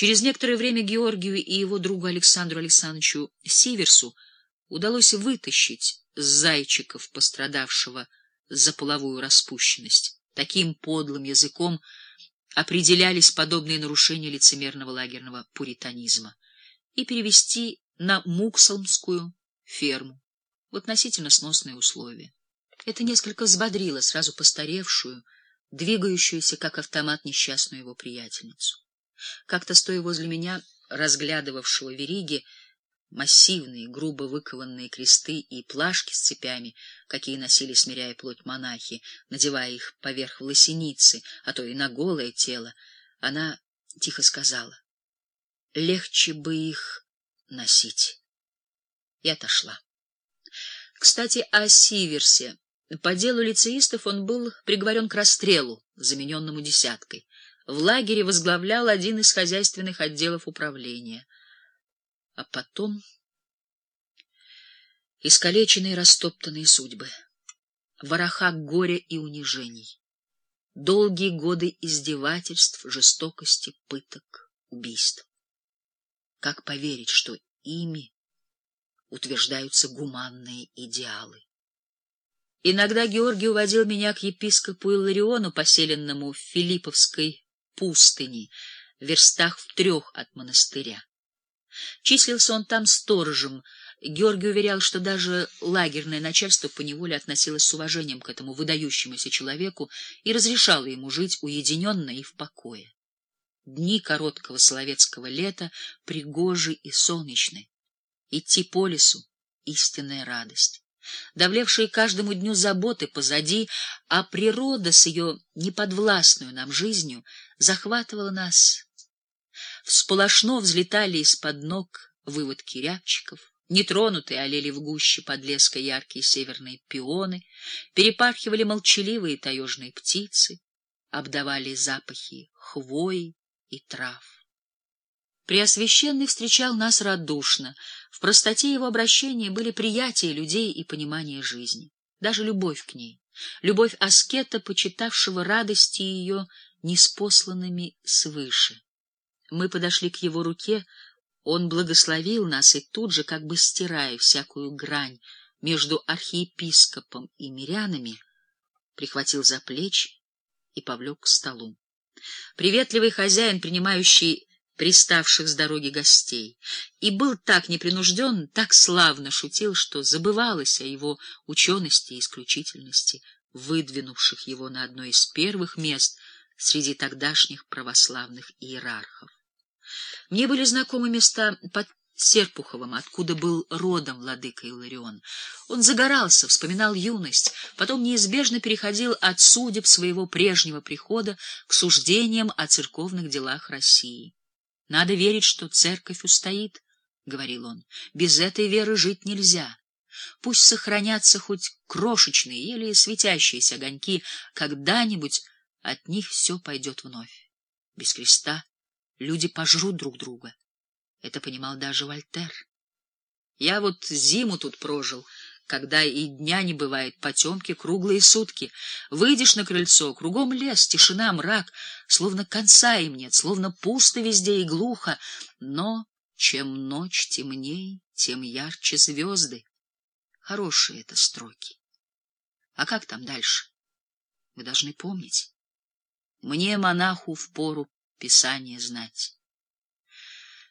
Через некоторое время Георгию и его другу Александру Александровичу Сиверсу удалось вытащить зайчиков пострадавшего за половую распущенность. Таким подлым языком определялись подобные нарушения лицемерного лагерного пуританизма и перевести на Муксалмскую ферму в относительно сносные условия. Это несколько взбодрило сразу постаревшую, двигающуюся как автомат несчастную его приятельницу. Как-то стоя возле меня, разглядывавшего вериги, массивные, грубо выкованные кресты и плашки с цепями, какие носили, смиряя плоть монахи, надевая их поверх лосеницы, а то и на голое тело, она тихо сказала, «Легче бы их носить». И отошла. Кстати, о Сиверсе. По делу лицеистов он был приговорен к расстрелу, замененному десяткой. В лагере возглавлял один из хозяйственных отделов управления. А потом искалеченные растоптанные судьбы, вороха горя и унижений, долгие годы издевательств, жестокости, пыток, убийств. Как поверить, что ими утверждаются гуманные идеалы? Иногда Георгий уводил меня к епископу Иллариону, поселенному в Филипповской пустыни, в верстах в трех от монастыря. Числился он там сторожем. Георгий уверял, что даже лагерное начальство поневоле относилось с уважением к этому выдающемуся человеку и разрешало ему жить уединенно и в покое. Дни короткого соловецкого лета пригожи и солнечны. Идти по лесу — истинная радость давлевшие каждому дню заботы позади, а природа с ее неподвластную нам жизнью захватывала нас. Всполошно взлетали из-под ног выводки рябчиков, нетронутые олели в гуще подлеска яркие северные пионы, перепархивали молчаливые таежные птицы, обдавали запахи хвои и трав. Преосвященный встречал нас радушно. В простоте его обращения были приятие людей и понимание жизни, даже любовь к ней, любовь аскета, почитавшего радости ее неспосланными свыше. Мы подошли к его руке, он благословил нас и тут же, как бы стирая всякую грань между архиепископом и мирянами, прихватил за плечи и повлек к столу. Приветливый хозяин, принимающий приставших с дороги гостей, и был так непринужден, так славно шутил, что забывалось о его учености и исключительности, выдвинувших его на одно из первых мест среди тогдашних православных иерархов. Мне были знакомы места под Серпуховым, откуда был родом владыка Иларион. Он загорался, вспоминал юность, потом неизбежно переходил от судеб своего прежнего прихода к суждениям о церковных делах России. Надо верить, что церковь устоит, — говорил он. Без этой веры жить нельзя. Пусть сохранятся хоть крошечные или светящиеся огоньки, когда-нибудь от них все пойдет вновь. Без креста люди пожрут друг друга. Это понимал даже Вольтер. Я вот зиму тут прожил, когда и дня не бывает, потемки круглые сутки. Выйдешь на крыльцо, кругом лес, тишина, мрак, словно конца им нет, словно пусто везде и глухо, но чем ночь темней, тем ярче звезды. Хорошие это строки. А как там дальше? Вы должны помнить. Мне, монаху, впору Писание знать.